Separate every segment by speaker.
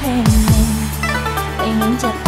Speaker 1: thêm em em muốn cho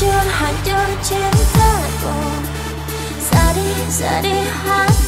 Speaker 1: chưa hạt chân trên ta còn ra đi ra đi hát